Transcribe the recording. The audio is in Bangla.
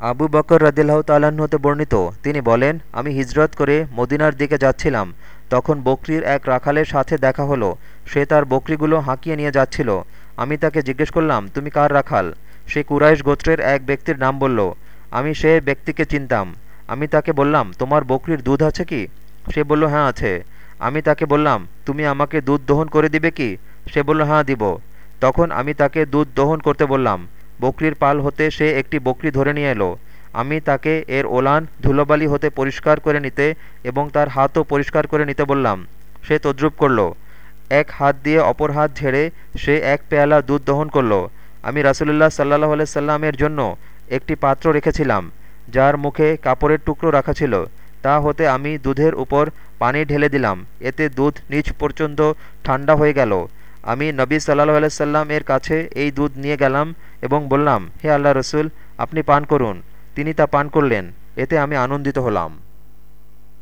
আবু বকর রদিল্লাহ হতে বর্ণিত। তিনি বলেন, আমি হিজরত করে মদিনার দিকে যাচ্ছিলাম। তখন বকরির এক রাখালের সাথে দেখা হলো। সে তার বকরিগুলো হাঁকিয়ে নিয়ে যাচ্ছিল। আমি তাকে জিজ্ঞেস করলাম, তুমি কার রাখাল? সে কুরাইশ গোত্রের এক ব্যক্তির নাম বলল, আমি সে ব্যক্তিকে চিনতাম। আমি তাকে বললাম, তোমার বকরির দুধ আছে কি? সে বলল হ্যাঁ আছে। আমি তাকে বললাম, তুমি আমাকে দুধ দহন করে দিবে কি? সে বলল হ্যাঁ দিব। তখন আমি তাকে দুধ দহন করতে বললাম বকরির পাল হতে সে একটি বকরি ধরে নিয়ে এলো। আমি তাকে এর ওলান ধুলোবালি হতে পরিষ্কার করে নিতে এবং তার হাতও পরিষ্কার করে নিতে বললাম। সে তদ্রুপ করল। এক হাত দিয়ে অপর হাত ঝেড়ে সে এক পেয়ালা দুধ দহন করল। আমি রাসুলুল্লাহ সাল্লাহ সাল্লামের জন্য একটি পাত্র রেখেছিলাম, যার মুখে কাপড়ের টুকরো রাখা ছিল। তা হতে আমি দুধের উপর পানি ঢেলে দিলাম। এতে দুধ নিচ পর্যন্ত ঠান্ডা হয়ে গেল। আমি নবী সাল্লাহ আলাইসাল্লাম এর কাছে এই দুধ নিয়ে গেলাম এবং বললাম, হে আল্লাহ রসুল, আপনি পান করুন। তিনি তা পান করলেন। এতে আমি আনন্দিত হলাম।